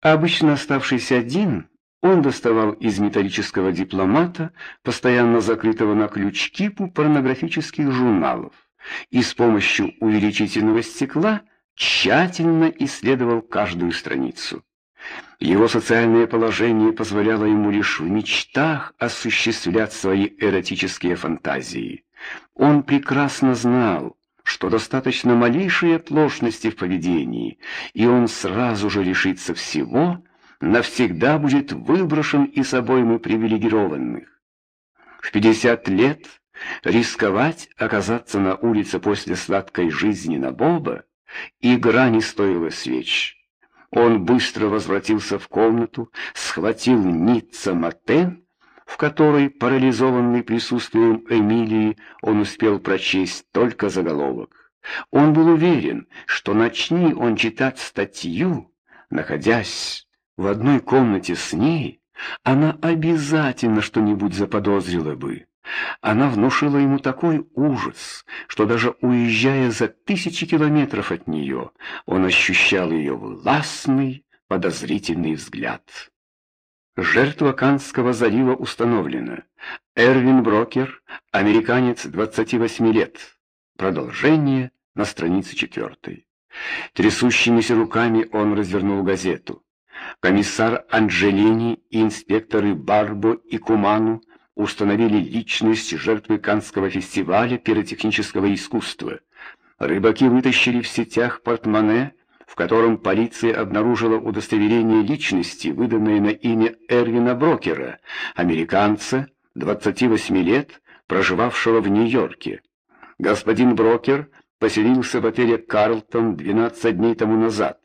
Обычно оставшийся один, он доставал из металлического дипломата, постоянно закрытого на ключ кипу порнографических журналов, и с помощью увеличительного стекла тщательно исследовал каждую страницу. Его социальное положение позволяло ему лишь в мечтах осуществлять свои эротические фантазии. Он прекрасно знал, что достаточно малейшей оплошности в поведении, и он сразу же лишится всего, навсегда будет выброшен из обоймы привилегированных. В 50 лет рисковать оказаться на улице после сладкой жизни на Боба игра не стоила свеч. Он быстро возвратился в комнату, схватил Ницца Матен, в которой, парализованный присутствием Эмилии, он успел прочесть только заголовок. Он был уверен, что начни он читать статью, находясь в одной комнате с ней, она обязательно что-нибудь заподозрила бы. Она внушила ему такой ужас, что даже уезжая за тысячи километров от нее, он ощущал ее властный, подозрительный взгляд. Жертва Канского залива установлена. Эрвин Брокер, американец 28 лет. Продолжение на странице четвертой. Трясущимися руками он развернул газету. Комиссар Анджелини и инспекторы Барбо и Куману установили личность жертвы Канского фестиваля пиротехнического искусства. Рыбаки вытащили в сетях портмоне, в котором полиция обнаружила удостоверение личности, выданное на имя Эрвина Брокера, американца, 28 лет, проживавшего в Нью-Йорке. Господин Брокер поселился в отеле «Карлтон» 12 дней тому назад.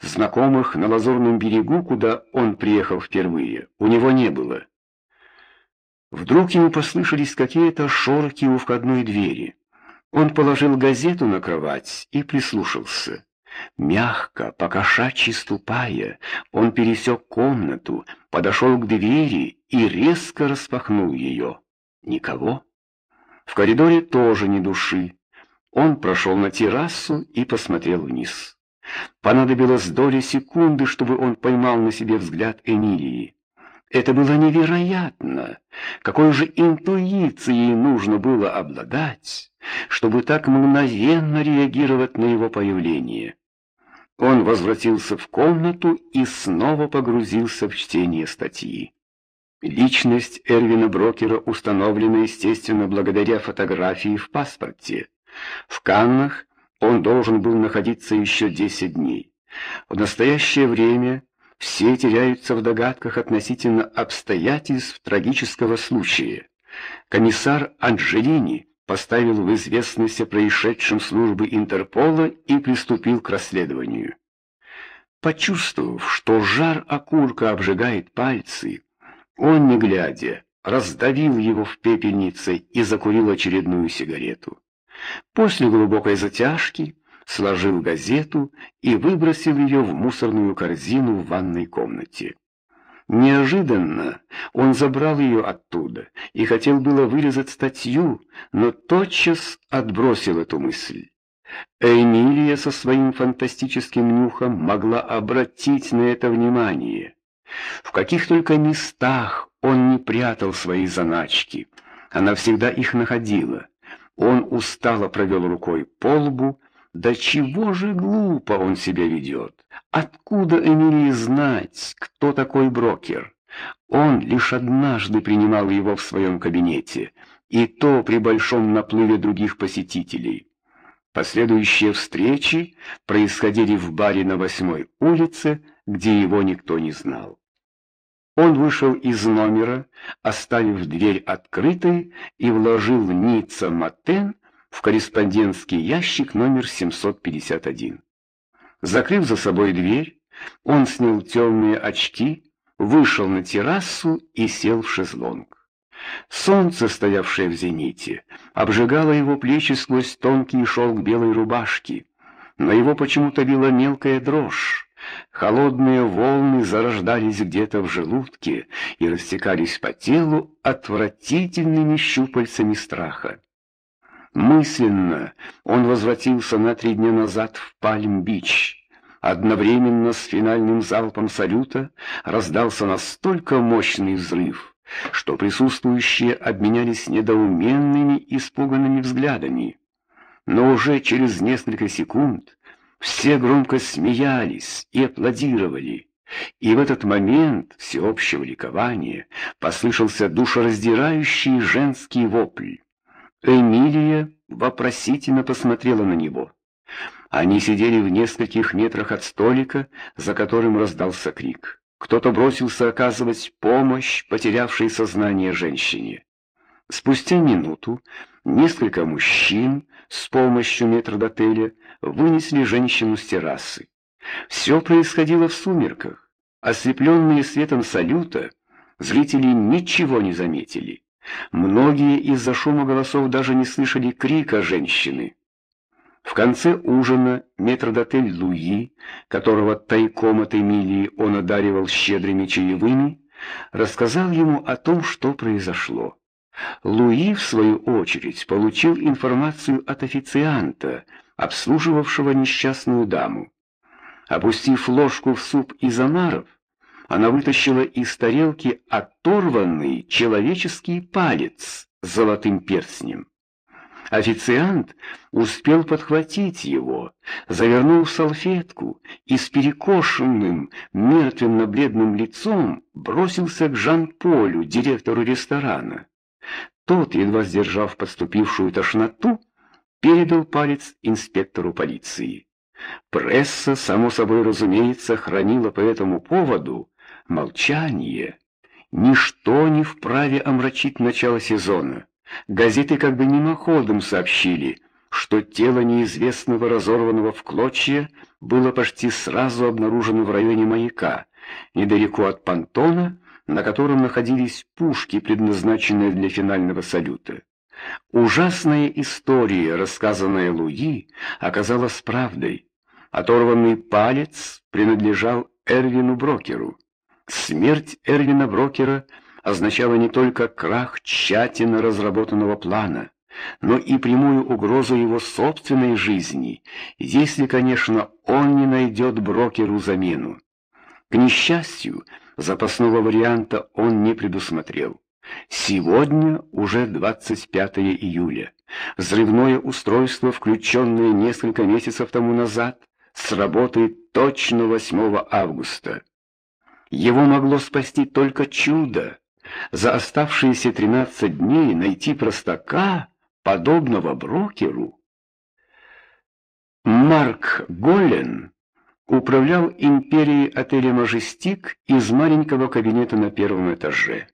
Знакомых на Лазурном берегу, куда он приехал впервые, у него не было. Вдруг ему послышались какие-то шорохи у входной двери. Он положил газету на кровать и прислушался. Мягко, покошачьи ступая, он пересек комнату, подошел к двери и резко распахнул ее. Никого. В коридоре тоже ни души. Он прошел на террасу и посмотрел вниз. Понадобилось доли секунды, чтобы он поймал на себе взгляд Эмилии. Это было невероятно. Какой же интуицией нужно было обладать, чтобы так мгновенно реагировать на его появление. Он возвратился в комнату и снова погрузился в чтение статьи. Личность Эрвина Брокера установлена, естественно, благодаря фотографии в паспорте. В Каннах он должен был находиться еще 10 дней. В настоящее время все теряются в догадках относительно обстоятельств трагического случая. Комиссар Анджелини поставил в известность о происшедшем службы Интерпола и приступил к расследованию. Почувствовав, что жар окурка обжигает пальцы, он, не глядя, раздавил его в пепельнице и закурил очередную сигарету. После глубокой затяжки сложил газету и выбросил ее в мусорную корзину в ванной комнате. Неожиданно он забрал ее оттуда и хотел было вырезать статью, но тотчас отбросил эту мысль. Эмилия со своим фантастическим нюхом могла обратить на это внимание. В каких только местах он не прятал свои заначки, она всегда их находила. Он устало провел рукой по лбу, да чего же глупо он себя ведет? Откуда Эмилии знать, кто такой брокер? Он лишь однажды принимал его в своем кабинете, и то при большом наплыве других посетителей. Последующие встречи происходили в баре на восьмой улице, где его никто не знал. Он вышел из номера, оставив дверь открытой, и вложил Ницца Матен в корреспондентский ящик номер 751. Закрыв за собой дверь, он снял темные очки, вышел на террасу и сел в шезлонг. Солнце, стоявшее в зените, обжигало его плечи сквозь тонкий шелк белой рубашки, но его почему-то била мелкая дрожь. Холодные волны зарождались где-то в желудке и растекались по телу отвратительными щупальцами страха. Мысленно он возвратился на три дня назад в Пальм-Бич. одновременно с финальным залпом салюта раздался настолько мощный взрыв, что присутствующие обменялись недоуменными испуганными взглядами. Но уже через несколько секунд все громко смеялись и аплодировали. И в этот момент всеобщего ликования послышался душераздирающий женский вопль. Эмилия вопросительно посмотрела на него. Они сидели в нескольких метрах от столика, за которым раздался крик. Кто-то бросился оказывать помощь потерявшей сознание женщине. Спустя минуту несколько мужчин с помощью метрдотеля вынесли женщину с террасы. Все происходило в сумерках. Ослепленные светом салюта, зрители ничего не заметили. Многие из-за шума голосов даже не слышали крика женщины. В конце ужина метрдотель Луи, которого тайком от Эмилии он одаривал щедрыми чаевыми, рассказал ему о том, что произошло. Луи, в свою очередь, получил информацию от официанта, обслуживавшего несчастную даму. Опустив ложку в суп из омаров, она вытащила из тарелки оторванный человеческий палец с золотым перстнем. Официант успел подхватить его, завернул в салфетку и с перекошенным, мертвенно-бледным лицом бросился к Жан-Полю, директору ресторана. Тот, едва сдержав подступившую тошноту, передал палец инспектору полиции. Пресса, само собой разумеется, хранила по этому поводу молчание. Ничто не вправе омрачить начало сезона. Газеты как бы мимоходом сообщили, что тело неизвестного разорванного в клочья было почти сразу обнаружено в районе маяка, недалеко от понтона, на котором находились пушки, предназначенные для финального салюта. Ужасная история, рассказанная Луи, оказалась правдой. Оторванный палец принадлежал Эрвину Брокеру. Смерть Эрвина Брокера — означало не только крах тщательно разработанного плана, но и прямую угрозу его собственной жизни, если, конечно, он не найдет брокеру замену. К несчастью, запасного варианта он не предусмотрел. Сегодня уже 25 июля. Взрывное устройство, включенное несколько месяцев тому назад, сработает точно 8 августа. Его могло спасти только чудо за оставшиеся 13 дней найти простака, подобного брокеру. Марк Голлен управлял империей отеля «Мажестик» из маленького кабинета на первом этаже.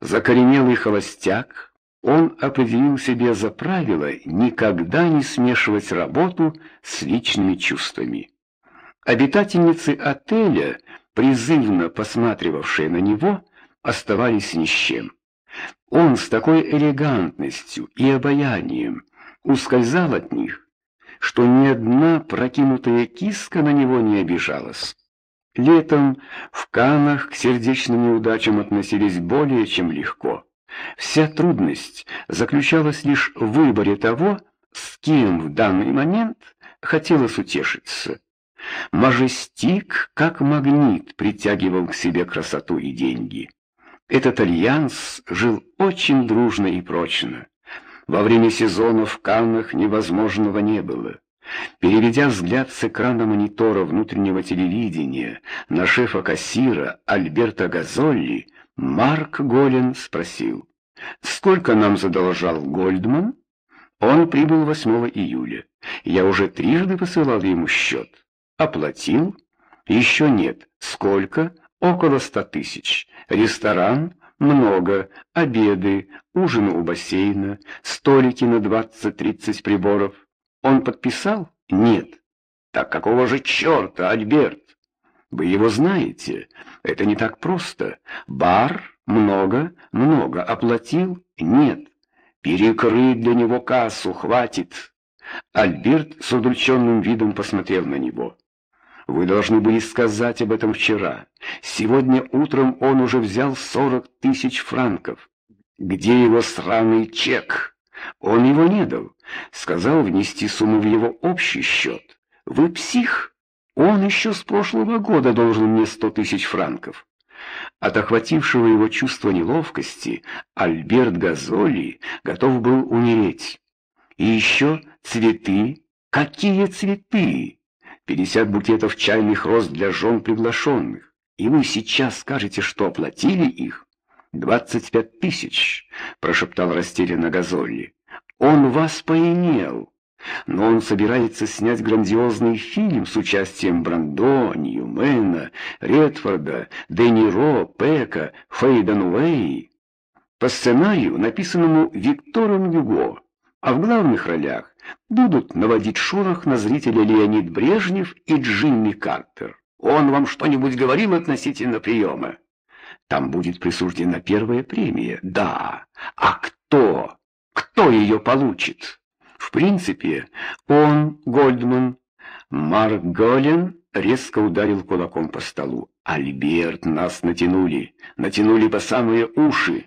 Закоренелый холостяк, он определил себе за правило никогда не смешивать работу с личными чувствами. Обитательницы отеля, призывно посматривавшие на него, оставались ни с чем. Он с такой элегантностью и обаянием ускользал от них, что ни одна прокинутая киска на него не обижалась. Летом в Канах к сердечным неудачам относились более чем легко. Вся трудность заключалась лишь в выборе того, с кем в данный момент хотелось утешиться. Мажестик, как магнит, притягивал к себе красоту и деньги. Этот альянс жил очень дружно и прочно. Во время сезона в Каннах невозможного не было. Переведя взгляд с экрана монитора внутреннего телевидения на шефа-кассира Альберта Газолли, Марк Голен спросил, «Сколько нам задолжал Гольдман?» Он прибыл 8 июля. Я уже трижды посылал ему счет. Оплатил? Еще нет. Сколько? около ста тысяч. Ресторан много, обеды, ужины у бассейна, столики на двадцать-тридцать приборов. Он подписал? Нет. Так какого же черта, Альберт? Вы его знаете. Это не так просто. Бар? Много? Много. Оплатил? Нет. Перекрыть для него кассу, хватит. Альберт с удрученным видом посмотрел на него. Вы должны были сказать об этом вчера. Сегодня утром он уже взял сорок тысяч франков. Где его сраный чек? Он его не дал. Сказал внести сумму в его общий счет. Вы псих? Он еще с прошлого года должен мне сто тысяч франков. От охватившего его чувства неловкости Альберт Газоли готов был умереть. И еще цветы. Какие цветы? Пятьдесят букетов чайных роз для жен приглашенных. И вы сейчас скажете, что оплатили их? «Двадцать пять тысяч», — прошептал растерянно Газолли. «Он вас поимел, но он собирается снять грандиозный фильм с участием Брандо, Ньюмена, Редфорда, Де Ниро, Пека, Фейден Уэй. По сценарию, написанному Виктором Юго, а в главных ролях будут наводить шорох на зрителя Леонид Брежнев и Джимми Картер. Он вам что-нибудь говорил относительно приема?» Там будет присуждена первая премия. Да. А кто? Кто ее получит? В принципе, он, Гольдман. Марк Голен резко ударил кулаком по столу. «Альберт, нас натянули. Натянули по самые уши.